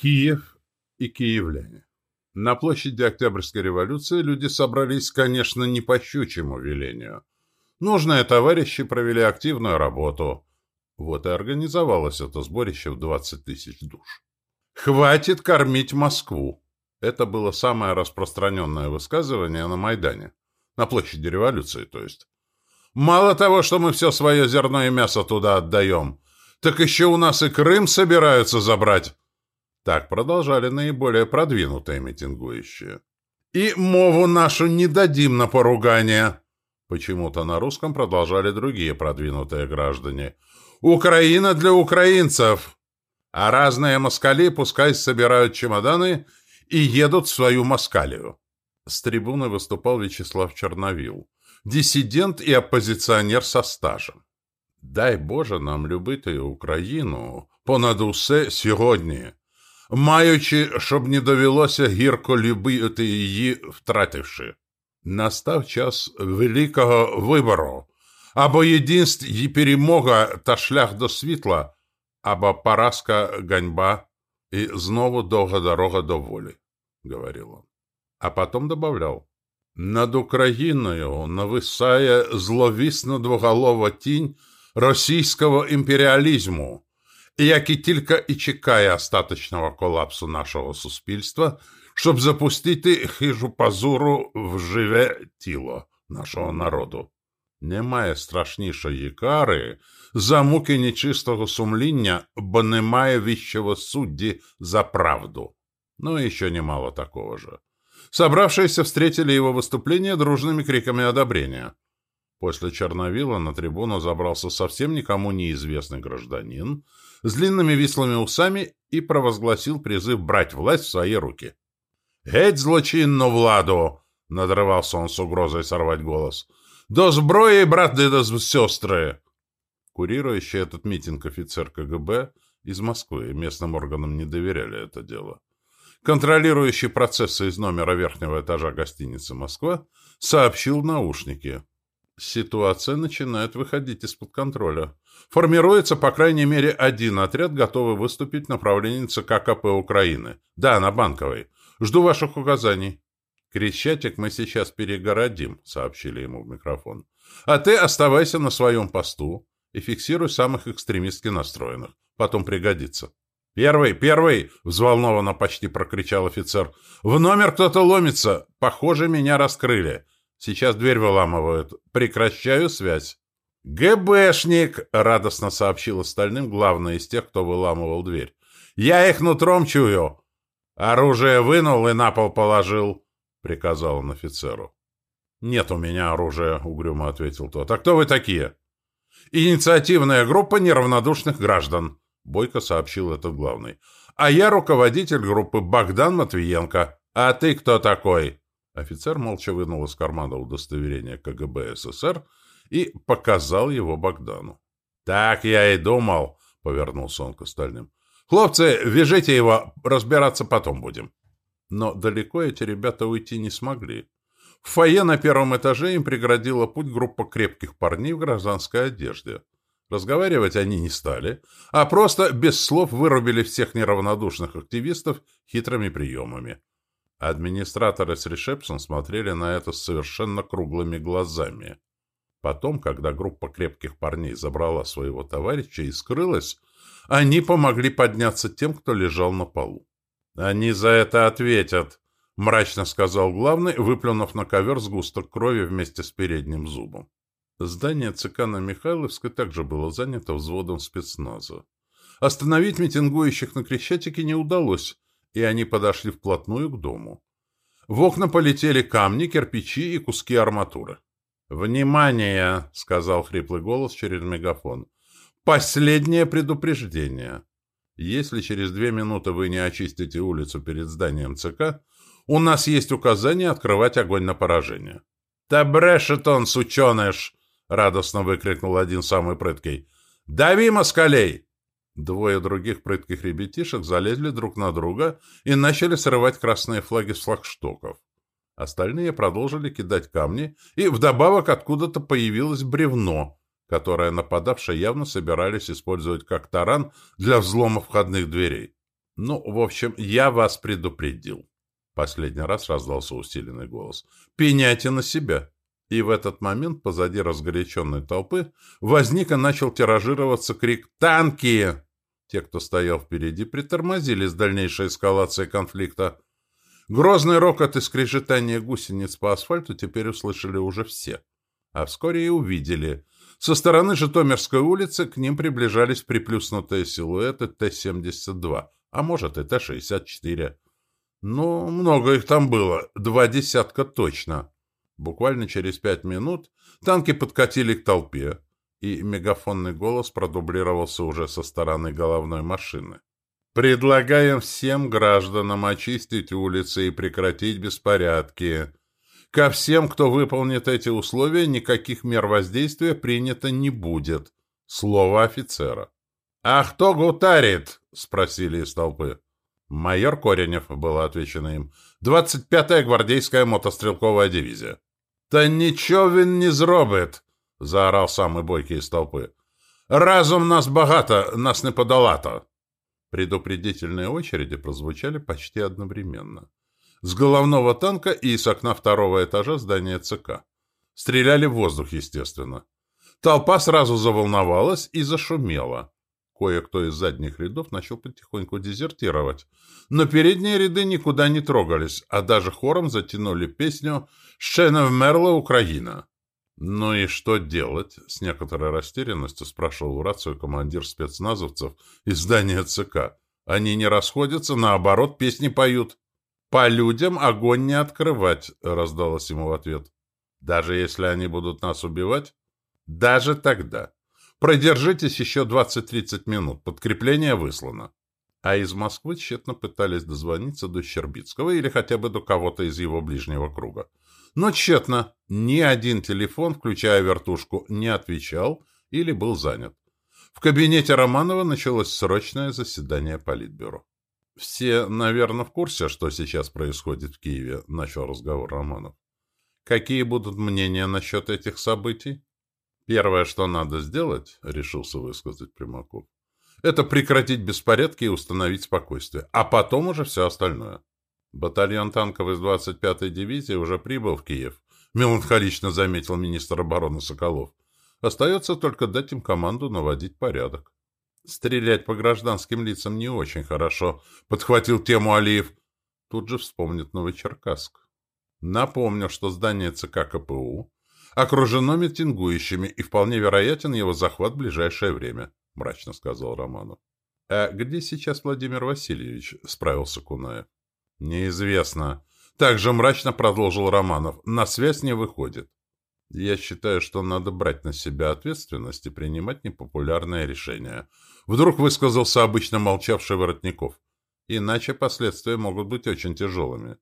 Киев и киевляне. На площади Октябрьской революции люди собрались, конечно, не по щучьему велению. Нужные товарищи провели активную работу. Вот и организовалось это сборище в 20 тысяч душ. «Хватит кормить Москву!» Это было самое распространенное высказывание на Майдане. На площади революции, то есть. «Мало того, что мы все свое зерно и мясо туда отдаем, так еще у нас и Крым собираются забрать. Так продолжали наиболее продвинутые митингующие. «И мову нашу не дадим на поругание!» Почему-то на русском продолжали другие продвинутые граждане. «Украина для украинцев!» А разные москали пускай собирают чемоданы и едут в свою москалию. С трибуны выступал Вячеслав Черновил, диссидент и оппозиционер со стажем. «Дай Боже нам любити Україну понад усе сьогодні!» маючи, щоб не довелося гірко любити її, втративши. Настав час великого вибору, або єдинств і перемога та шлях до світла, або поразка, ганьба і знову довга дорога до волі, говорил он. А потом добавлял, над Україною нависає зловісно двоголова тінь російського імперіалізму, який тільки і чекає остаточного колапсу нашого суспільства, щоб запустити хижу пазуру в живе тіло нашого народу. Немає страшнішої кари за муки нечистого сумління, бо немає віщого судді за правду. Ну и еще немало такого же. Собравшиеся встретили его выступление дружными криками одобрения. После Черновила на трибуну забрался совсем никому неизвестный гражданин с длинными вислыми усами и провозгласил призыв брать власть в свои руки. «Геть злочинну владу!» — надрывался он с угрозой сорвать голос. «До зброи, браты да сестры!» Курирующий этот митинг офицер КГБ из Москвы местным органам не доверяли это дело. Контролирующий процессы из номера верхнего этажа гостиницы «Москва» сообщил в наушники. Ситуация начинает выходить из-под контроля. Формируется, по крайней мере, один отряд, готовый выступить в направлении ЦК КП Украины. Да, на Банковой. Жду ваших указаний. Крещатик мы сейчас перегородим, сообщили ему в микрофон. А ты оставайся на своем посту и фиксируй самых экстремистски настроенных. Потом пригодится. «Первый, первый!» — взволнованно почти прокричал офицер. «В номер кто-то ломится! Похоже, меня раскрыли. Сейчас дверь выламывают. Прекращаю связь». «ГБшник!» — радостно сообщил остальным главный из тех, кто выламывал дверь. «Я их нутром чую!» «Оружие вынул и на пол положил», — приказал он офицеру. «Нет у меня оружия», — угрюмо ответил тот. «А кто вы такие?» «Инициативная группа неравнодушных граждан», — бойко сообщил этот главный. «А я руководитель группы Богдан Матвиенко. А ты кто такой?» Офицер молча вынул из кармана удостоверение КГБ СССР и показал его Богдану. «Так я и думал», — повернулся он к остальным. «Хлопцы, вяжите его, разбираться потом будем». Но далеко эти ребята уйти не смогли. В фойе на первом этаже им преградила путь группа крепких парней в гражданской одежде. Разговаривать они не стали, а просто без слов вырубили всех неравнодушных активистов хитрыми приемами. Администраторы с ресепшн смотрели на это с совершенно круглыми глазами. Потом, когда группа крепких парней забрала своего товарища и скрылась, они помогли подняться тем, кто лежал на полу. «Они за это ответят», — мрачно сказал главный, выплюнув на ковер сгусток крови вместе с передним зубом. Здание ЦК на Михайловской также было занято взводом спецназа. Остановить митингующих на Крещатике не удалось, и они подошли вплотную к дому. В окна полетели камни, кирпичи и куски арматуры. «Внимание!» — сказал хриплый голос через мегафон. «Последнее предупреждение. Если через две минуты вы не очистите улицу перед зданием ЦК, у нас есть указание открывать огонь на поражение». «Да брешет он, сученыш!» — радостно выкрикнул один самый прыткий. «Дави москалей!» Двое других прытких ребятишек залезли друг на друга и начали срывать красные флаги с флагштоков. Остальные продолжили кидать камни, и вдобавок откуда-то появилось бревно, которое нападавшие явно собирались использовать как таран для взлома входных дверей. Ну, в общем, я вас предупредил. Последний раз раздался усиленный голос. «Пеняйте на себя!» И в этот момент позади разгоряченной толпы возник и начал тиражироваться крик «Танки!». Те, кто стоял впереди, притормозили с дальнейшей эскалацией конфликта. Грозный рокот и скрежетание гусениц по асфальту теперь услышали уже все. А вскоре и увидели. Со стороны Житомирской улицы к ним приближались приплюснутые силуэты Т-72, а может и Т-64. Ну, много их там было, два десятка точно. Буквально через пять минут танки подкатили к толпе, и мегафонный голос продублировался уже со стороны головной машины. «Предлагаем всем гражданам очистить улицы и прекратить беспорядки. Ко всем, кто выполнит эти условия, никаких мер воздействия принято не будет. Слово офицера». «А кто гутарит?» — спросили из толпы. «Майор Коренев», — было отвечено им. «25-я гвардейская мотострелковая дивизия». «Та нічого він не зробить!» — заорал самый бойкий из толпы. «Разум нас богато, нас не подолато!» Предупредительные очереди прозвучали почти одновременно. С головного танка и из окна второго этажа здания ЦК. Стреляли в воздух, естественно. Толпа сразу заволновалась и зашумела. Кое-кто из задних рядов начал потихоньку дезертировать. Но передние ряды никуда не трогались, а даже хором затянули песню «Щена вмерла Украина». «Ну и что делать?» — с некоторой растерянностью спрашивал в рацию командир спецназовцев из здания ЦК. «Они не расходятся, наоборот, песни поют». «По людям огонь не открывать», — раздалось ему в ответ. «Даже если они будут нас убивать?» «Даже тогда». Продержитесь еще 20-30 минут. Подкрепление выслано. А из Москвы тщетно пытались дозвониться до Щербицкого или хотя бы до кого-то из его ближнего круга. Но тщетно. Ни один телефон, включая вертушку, не отвечал или был занят. В кабинете Романова началось срочное заседание Политбюро. «Все, наверное, в курсе, что сейчас происходит в Киеве», — начал разговор Романов. «Какие будут мнения насчет этих событий?» Первое, что надо сделать, — решился высказать Примаков, — это прекратить беспорядки и установить спокойствие, а потом уже все остальное. Батальон танков из 25-й дивизии уже прибыл в Киев, меланхолично заметил министр обороны Соколов. Остается только дать им команду наводить порядок. Стрелять по гражданским лицам не очень хорошо, подхватил тему Алиев. Тут же вспомнит Новочеркасск. Напомню, что здание ЦК КПУ окружено митингующими, и вполне вероятен его захват в ближайшее время», — мрачно сказал Романов. «А где сейчас Владимир Васильевич?» — справился Кунаев. «Неизвестно». Также мрачно продолжил Романов. «На связь не выходит. Я считаю, что надо брать на себя ответственность и принимать непопулярные решения». Вдруг высказался обычно молчавший Воротников. Иначе последствия могут быть очень тяжелыми.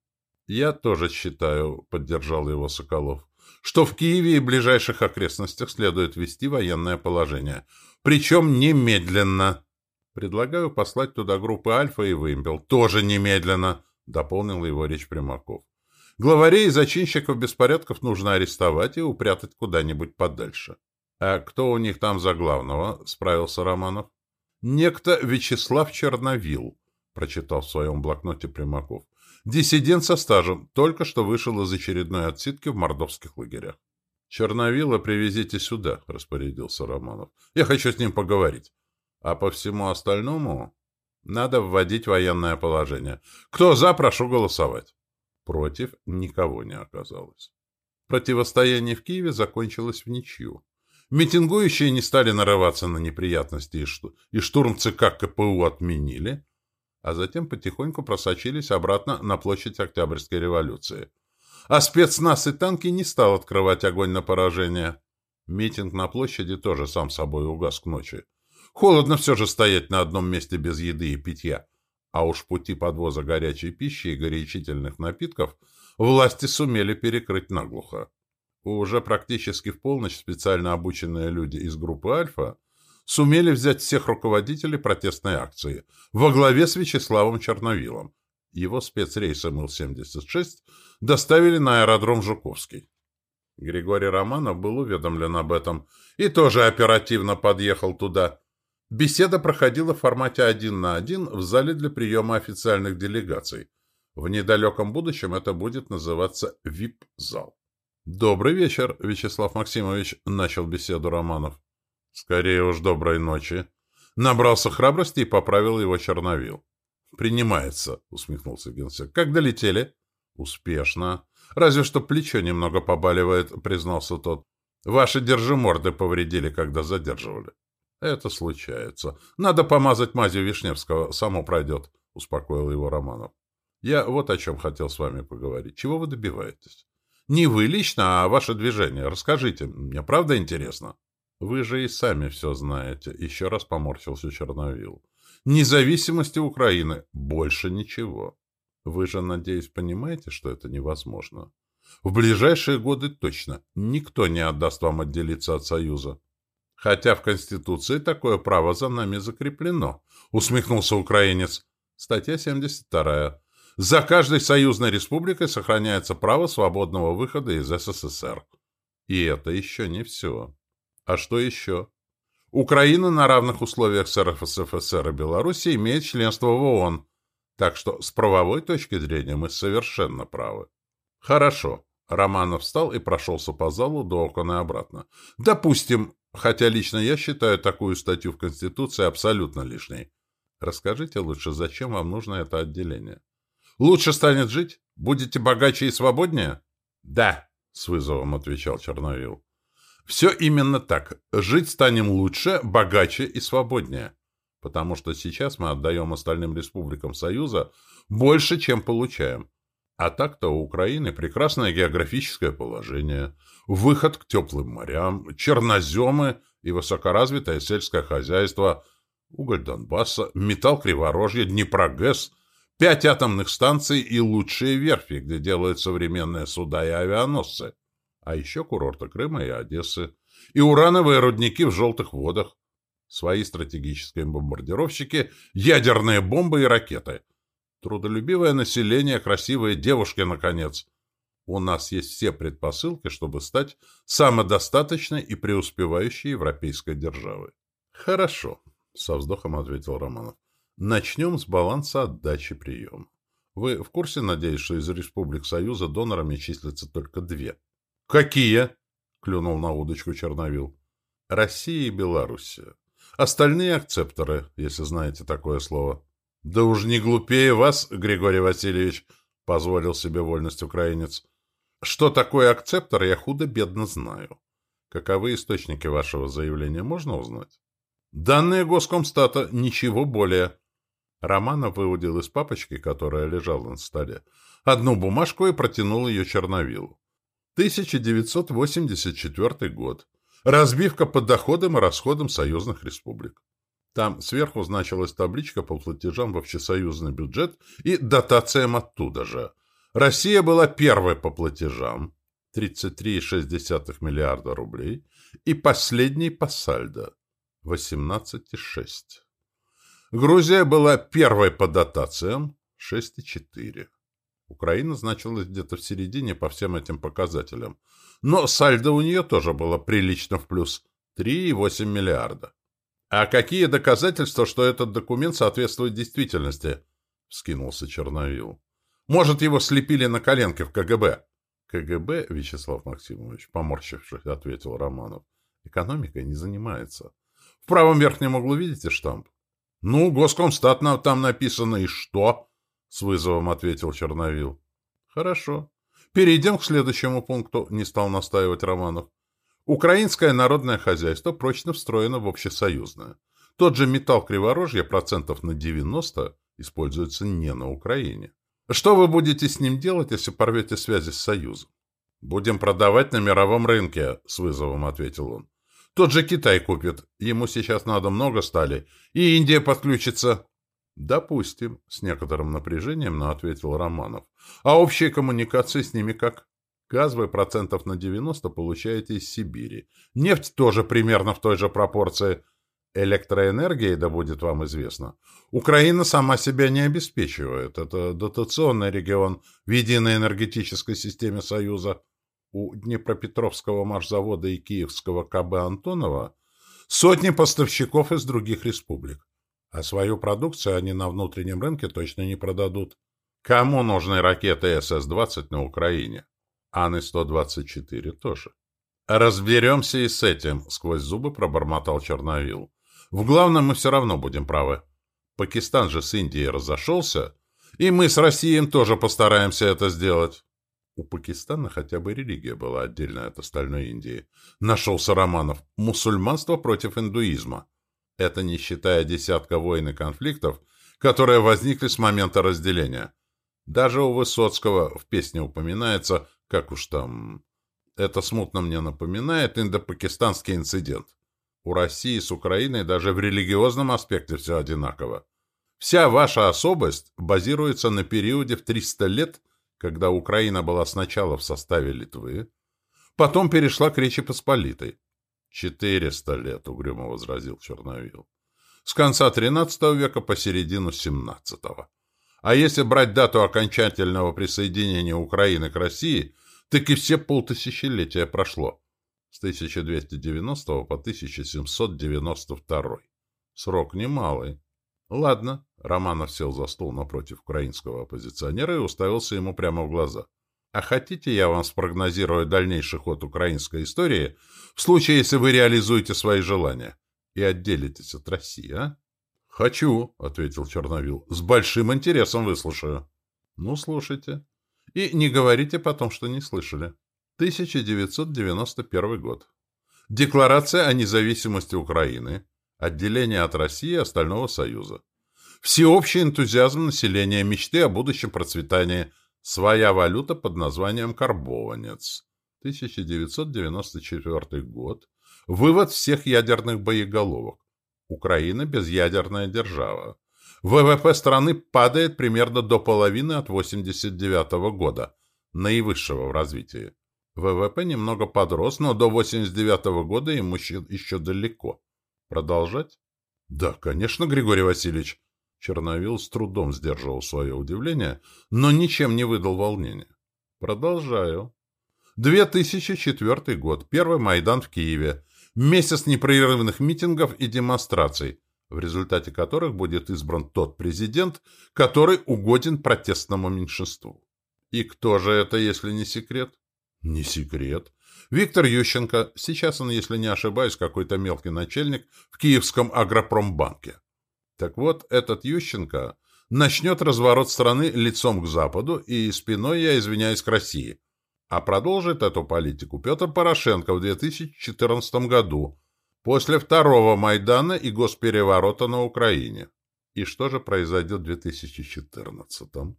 «Я тоже считаю», — поддержал его Соколов что в Киеве и ближайших окрестностях следует ввести военное положение. Причем немедленно. Предлагаю послать туда группы Альфа и Вымпел. Тоже немедленно, дополнил его речь Примаков. Главарей и зачинщиков беспорядков нужно арестовать и упрятать куда-нибудь подальше. — А кто у них там за главного? — справился Романов. — Некто Вячеслав Черновил, — прочитал в своем блокноте Примаков. Диссидент со стажем, только что вышел из очередной отсидки в мордовских лагерях. «Черновила привезите сюда», — распорядился Романов. «Я хочу с ним поговорить. А по всему остальному надо вводить военное положение. Кто за, прошу голосовать». Против никого не оказалось. Противостояние в Киеве закончилось в ничью. Митингующие не стали нарываться на неприятности, и штурм ЦК КПУ отменили, а затем потихоньку просочились обратно на площадь Октябрьской революции. А спецназ и танки не стал открывать огонь на поражение. Митинг на площади тоже сам собой угас к ночи. Холодно все же стоять на одном месте без еды и питья. А уж пути подвоза горячей пищи и горячительных напитков власти сумели перекрыть наглухо. Уже практически в полночь специально обученные люди из группы «Альфа» сумели взять всех руководителей протестной акции во главе с Вячеславом Черновилом. Его спецрейс МЛ-76 доставили на аэродром Жуковский. Григорий Романов был уведомлен об этом и тоже оперативно подъехал туда. Беседа проходила в формате один на один в зале для приема официальных делегаций. В недалеком будущем это будет называться ВИП-зал. «Добрый вечер, Вячеслав Максимович», — начал беседу Романов. «Скорее уж доброй ночи». Набрался храбрости и поправил его черновил. «Принимается», — усмехнулся генсек. «Как долетели?» «Успешно. Разве что плечо немного побаливает», — признался тот. «Ваши держиморды повредили, когда задерживали». «Это случается. Надо помазать мазью Вишневского, само пройдет», — успокоил его Романов. «Я вот о чем хотел с вами поговорить. Чего вы добиваетесь?» «Не вы лично, а ваше движение. Расскажите. Мне правда интересно?» «Вы же и сами все знаете», — еще раз поморщился Черновил. «Независимости Украины. Больше ничего. Вы же, надеюсь, понимаете, что это невозможно. В ближайшие годы точно никто не отдаст вам отделиться от Союза. Хотя в Конституции такое право за нами закреплено, усмехнулся украинец. Статья 72. За каждой союзной республикой сохраняется право свободного выхода из СССР. И это еще не все. А что еще? Украина на равных условиях с РСФСР и Беларуси имеет членство в ООН. Так что с правовой точки зрения мы совершенно правы. Хорошо. Романов встал и прошелся по залу до окон и обратно. Допустим, Хотя лично я считаю такую статью в Конституции абсолютно лишней. Расскажите лучше, зачем вам нужно это отделение? Лучше станет жить? Будете богаче и свободнее? Да, с вызовом отвечал Черновил. Все именно так. Жить станем лучше, богаче и свободнее. Потому что сейчас мы отдаем остальным республикам Союза больше, чем получаем. А так-то у Украины прекрасное географическое положение, выход к теплым морям, черноземы и высокоразвитое сельское хозяйство, уголь Донбасса, металл Криворожья, Днепрогэс, пять атомных станций и лучшие верфи, где делают современные суда и авианосцы, а еще курорты Крыма и Одессы, и урановые рудники в желтых водах, свои стратегические бомбардировщики, ядерные бомбы и ракеты — Трудолюбивое население, красивые девушки, наконец. У нас есть все предпосылки, чтобы стать самодостаточной и преуспевающей европейской державой. Хорошо, со вздохом ответил Романов. Начнем с баланса отдачи приема. Вы в курсе, надеюсь, что из республик Союза донорами числятся только две? Какие? Клюнул на удочку Черновил. Россия и Белоруссия. Остальные акцепторы, если знаете такое слово. «Да уж не глупее вас, Григорий Васильевич», — позволил себе вольность украинец. «Что такое акцептор, я худо-бедно знаю. Каковы источники вашего заявления, можно узнать?» «Данные Госкомстата, ничего более». Романов выудил из папочки, которая лежала на столе, одну бумажку и протянул ее Черновилу. 1984 год. Разбивка по доходам и расходам союзных республик. Там сверху значилась табличка по платежам в общесоюзный бюджет и дотациям оттуда же. Россия была первой по платежам 33,6 миллиарда рублей и последней по сальдо 18,6. Грузия была первой по дотациям 6,4. Украина значилась где-то в середине по всем этим показателям. Но сальдо у нее тоже было прилично в плюс 3,8 миллиарда. «А какие доказательства, что этот документ соответствует действительности?» — вскинулся Черновил. «Может, его слепили на коленке в КГБ?» «КГБ, Вячеслав Максимович, поморщившись, ответил Романов, экономикой не занимается. В правом верхнем углу видите штамп?» «Ну, Госкомстат там написано, и что?» — с вызовом ответил Черновил. «Хорошо. Перейдем к следующему пункту», — не стал настаивать Романов. Украинское народное хозяйство прочно встроено в общесоюзное. Тот же металл Криворожья процентов на 90 используется не на Украине. Что вы будете с ним делать, если порвете связи с Союзом? «Будем продавать на мировом рынке», — с вызовом ответил он. «Тот же Китай купит. Ему сейчас надо много стали. И Индия подключится». «Допустим», — с некоторым напряжением, но ответил Романов. «А общие коммуникации с ними как?» Газ вы процентов на 90 получаете из Сибири. Нефть тоже примерно в той же пропорции. Электроэнергией, да будет вам известно. Украина сама себя не обеспечивает. Это дотационный регион в единой энергетической системе Союза. У Днепропетровского маршзавода и Киевского КБ Антонова сотни поставщиков из других республик. А свою продукцию они на внутреннем рынке точно не продадут. Кому нужны ракеты СС-20 на Украине? Аны-124 тоже. «Разберемся и с этим», — сквозь зубы пробормотал Черновил. «В главном мы все равно будем правы. Пакистан же с Индией разошелся, и мы с Россией тоже постараемся это сделать». У Пакистана хотя бы религия была отдельная от остальной Индии. Нашелся Романов. Мусульманство против индуизма. Это не считая десятка войн и конфликтов, которые возникли с момента разделения. Даже у Высоцкого в песне упоминается, как уж там... Это смутно мне напоминает индопакистанский инцидент. У России с Украиной даже в религиозном аспекте все одинаково. Вся ваша особость базируется на периоде в 300 лет, когда Украина была сначала в составе Литвы, потом перешла к Речи Посполитой. «Четыреста лет», — угрюмо возразил Черновил. «С конца XIII века по середину XVII. А если брать дату окончательного присоединения Украины к России, так и все полтысячелетия прошло. С 1290 по 1792. Срок немалый. Ладно, Романов сел за стол напротив украинского оппозиционера и уставился ему прямо в глаза. А хотите, я вам спрогнозирую дальнейший ход украинской истории в случае, если вы реализуете свои желания и отделитесь от России, а? «Хочу», — ответил Черновил. «С большим интересом выслушаю». «Ну, слушайте. И не говорите потом, что не слышали». 1991 год. Декларация о независимости Украины, отделение от России и остального Союза. Всеобщий энтузиазм населения, мечты о будущем процветании, своя валюта под названием «Карбованец». 1994 год. Вывод всех ядерных боеголовок. Украина – безъядерная держава. ВВП страны падает примерно до половины от 89 года, наивысшего в развитии. ВВП немного подрос, но до 89 года ему еще далеко. Продолжать? Да, конечно, Григорий Васильевич. Черновил с трудом сдерживал свое удивление, но ничем не выдал волнения. Продолжаю. 2004 год. Первый Майдан в Киеве. Месяц непрерывных митингов и демонстраций, в результате которых будет избран тот президент, который угоден протестному меньшинству. И кто же это, если не секрет? Не секрет. Виктор Ющенко, сейчас он, если не ошибаюсь, какой-то мелкий начальник в Киевском агропромбанке. Так вот, этот Ющенко начнет разворот страны лицом к Западу и спиной, я извиняюсь, к России. А продолжит эту политику Петр Порошенко в 2014 году, после второго Майдана и госпереворота на Украине. И что же произойдет в 2014 -м?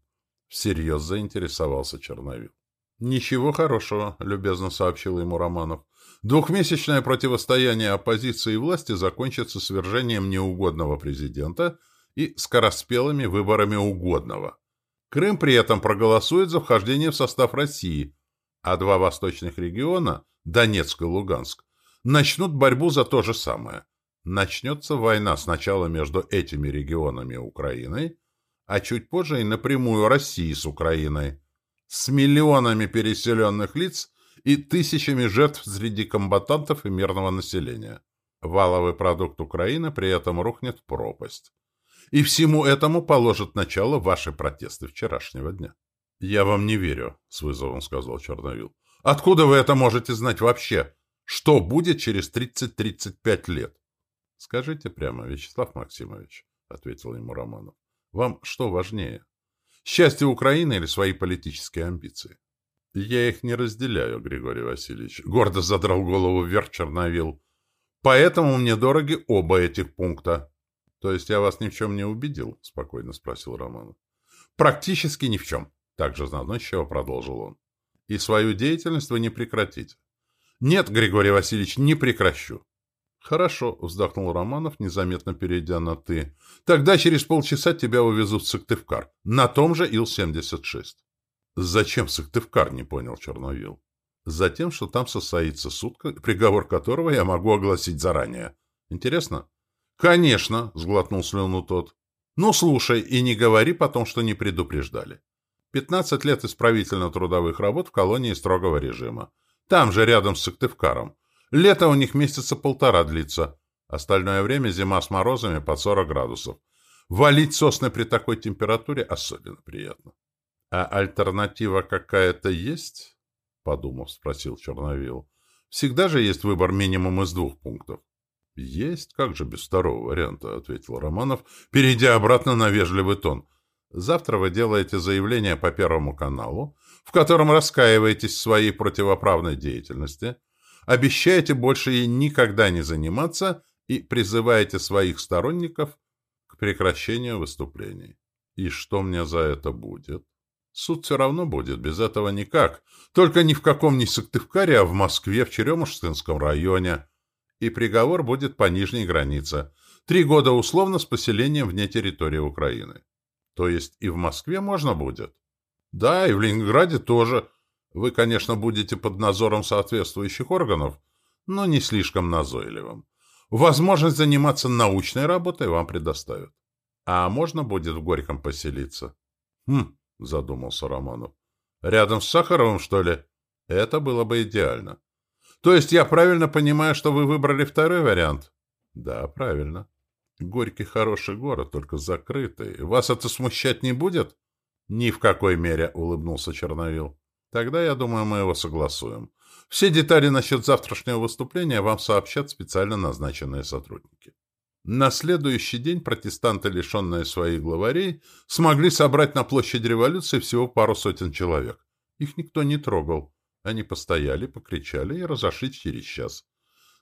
Всерьез заинтересовался Черновил. «Ничего хорошего», — любезно сообщил ему Романов. «Двухмесячное противостояние оппозиции и власти закончится свержением неугодного президента и скороспелыми выборами угодного. Крым при этом проголосует за вхождение в состав России, а два восточных региона, Донецк и Луганск, начнут борьбу за то же самое. Начнется война сначала между этими регионами и Украиной, а чуть позже и напрямую России с Украиной, с миллионами переселенных лиц и тысячами жертв среди комбатантов и мирного населения. Валовый продукт Украины при этом рухнет в пропасть. И всему этому положат начало ваши протесты вчерашнего дня. «Я вам не верю», — с вызовом сказал Черновил. «Откуда вы это можете знать вообще? Что будет через 30-35 лет?» «Скажите прямо, Вячеслав Максимович», — ответил ему Романов. «Вам что важнее? Счастье Украины или свои политические амбиции?» «Я их не разделяю, Григорий Васильевич», — гордо задрал голову вверх Черновил. «Поэтому мне дороги оба этих пункта». «То есть я вас ни в чем не убедил?» — спокойно спросил Романов. «Практически ни в чем», также заносчиво продолжил он. И свою деятельность вы не прекратите. Нет, Григорий Васильевич, не прекращу. Хорошо, вздохнул Романов, незаметно перейдя на «ты». Тогда через полчаса тебя увезут в Сыктывкар, на том же Ил-76. Зачем Сыктывкар, не понял Черновил. Затем, что там состоится суд, приговор которого я могу огласить заранее. Интересно? Конечно, сглотнул слюну тот. Ну, слушай, и не говори потом, что не предупреждали. 15 лет исправительно-трудовых работ в колонии строгого режима. Там же, рядом с Сыктывкаром. Лето у них месяца полтора длится. Остальное время зима с морозами под 40 градусов. Валить сосны при такой температуре особенно приятно. — А альтернатива какая-то есть? — подумав, спросил Черновил. — Всегда же есть выбор минимум из двух пунктов. — Есть, как же без второго варианта, — ответил Романов, перейдя обратно на вежливый тон. — Завтра вы делаете заявление по Первому каналу, в котором раскаиваетесь в своей противоправной деятельности, обещаете больше ей никогда не заниматься и призываете своих сторонников к прекращению выступлений. И что мне за это будет? Суд все равно будет, без этого никак. Только ни в каком не Сыктывкаре, а в Москве, в Черемушкинском районе. И приговор будет по нижней границе. Три года условно с поселением вне территории Украины. То есть и в Москве можно будет? Да, и в Ленинграде тоже. Вы, конечно, будете под надзором соответствующих органов, но не слишком назойливым. Возможность заниматься научной работой вам предоставят. А можно будет в Горьком поселиться? Хм, задумался Романов. Рядом с Сахаровым, что ли? Это было бы идеально. То есть я правильно понимаю, что вы выбрали второй вариант? Да, правильно. Горький хороший город, только закрытый. Вас это смущать не будет? Ни в какой мере, улыбнулся Черновил. Тогда, я думаю, мы его согласуем. Все детали насчет завтрашнего выступления вам сообщат специально назначенные сотрудники. На следующий день протестанты, лишенные своих главарей, смогли собрать на площади революции всего пару сотен человек. Их никто не трогал. Они постояли, покричали и разошлись через час.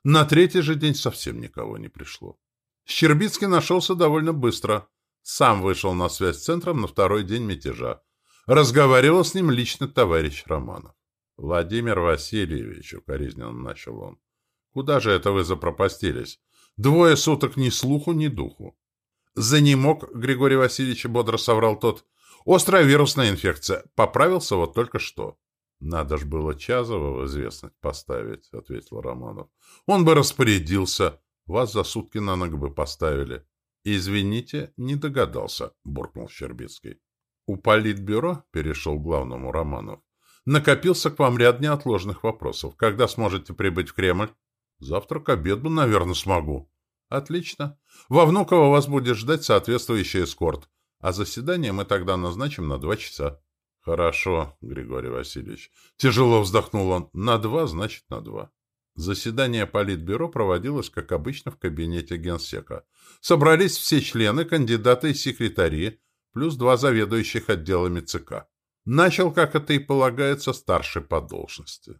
На третий же день совсем никого не пришло. Щербицкий нашелся довольно быстро. Сам вышел на связь с центром на второй день мятежа. Разговаривал с ним лично товарищ Романов. — Владимир Васильевич, — укоризненно начал он, — куда же это вы запропастились? Двое суток ни слуху, ни духу. — Занемог, — Григорий Васильевич бодро соврал тот. — Острая вирусная инфекция. Поправился вот только что. — Надо ж было Чазова в известность поставить, — ответил Романов. — Он бы распорядился. Вас за сутки на ногу бы поставили. — Извините, не догадался, — буркнул Щербицкий. У политбюро, перешел к главному Романов, накопился к вам ряд неотложных вопросов. Когда сможете прибыть в Кремль? Завтра к обеду, наверное, смогу. Отлично. Во Внуково вас будет ждать соответствующий эскорт, а заседание мы тогда назначим на два часа. Хорошо, Григорий Васильевич. Тяжело вздохнул он. На два, значит, на два. Заседание Политбюро проводилось, как обычно, в кабинете генсека. Собрались все члены, кандидаты и секретари, плюс два заведующих отделами ЦК. Начал, как это и полагается, старший по должности.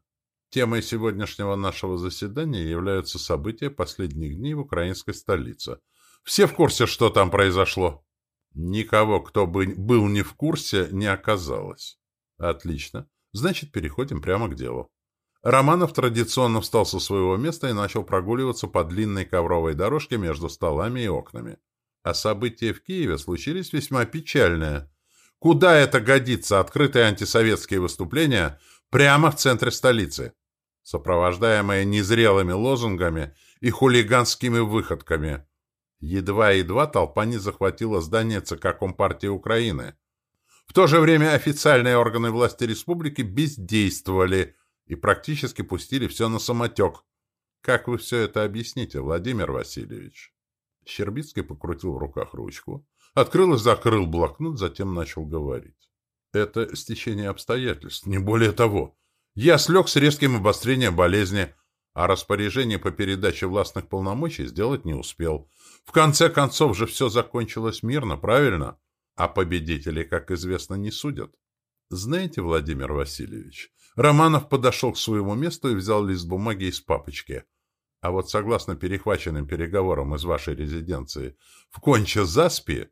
Темой сегодняшнего нашего заседания являются события последних дней в украинской столице. Все в курсе, что там произошло? Никого, кто бы был не в курсе, не оказалось. Отлично. Значит, переходим прямо к делу. Романов традиционно встал со своего места и начал прогуливаться по длинной ковровой дорожке между столами и окнами. А события в Киеве случились весьма печальные. Куда это годится, открытые антисоветские выступления прямо в центре столицы, сопровождаемые незрелыми лозунгами и хулиганскими выходками? Едва-едва толпа не захватила здание ЦК Компартии Украины. В то же время официальные органы власти республики бездействовали и практически пустили все на самотек. Как вы все это объясните, Владимир Васильевич? Щербицкий покрутил в руках ручку, открыл и закрыл блокнот, затем начал говорить. Это стечение обстоятельств, не более того. Я слег с резким обострением болезни, а распоряжение по передаче властных полномочий сделать не успел. В конце концов же все закончилось мирно, правильно? А победителей, как известно, не судят. Знаете, Владимир Васильевич, Романов подошел к своему месту и взял лист бумаги из папочки — а вот согласно перехваченным переговорам из вашей резиденции в Конча-Заспи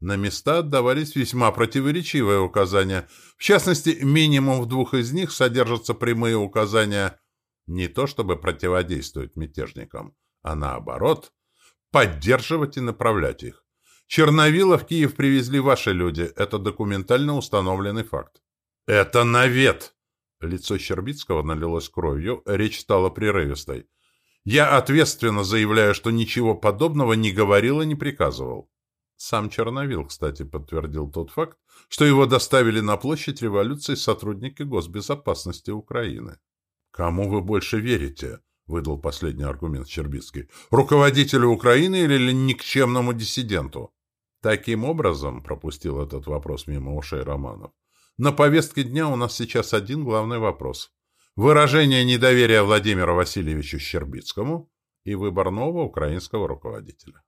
на места отдавались весьма противоречивые указания. В частности, минимум в двух из них содержатся прямые указания не то чтобы противодействовать мятежникам, а наоборот, поддерживать и направлять их. Черновила в Киев привезли ваши люди. Это документально установленный факт. Это навет! Лицо Щербицкого налилось кровью, речь стала прерывистой. Я ответственно заявляю, что ничего подобного не говорил и не приказывал. Сам Черновил, кстати, подтвердил тот факт, что его доставили на площадь революции сотрудники госбезопасности Украины. Кому вы больше верите? выдал последний аргумент Щербицкий. Руководителю Украины или никчемному диссиденту? Таким образом, пропустил этот вопрос мимо ушей Романов, на повестке дня у нас сейчас один главный вопрос. Выражение недоверия Владимиру Васильевичу Щербицкому и выбор нового украинского руководителя.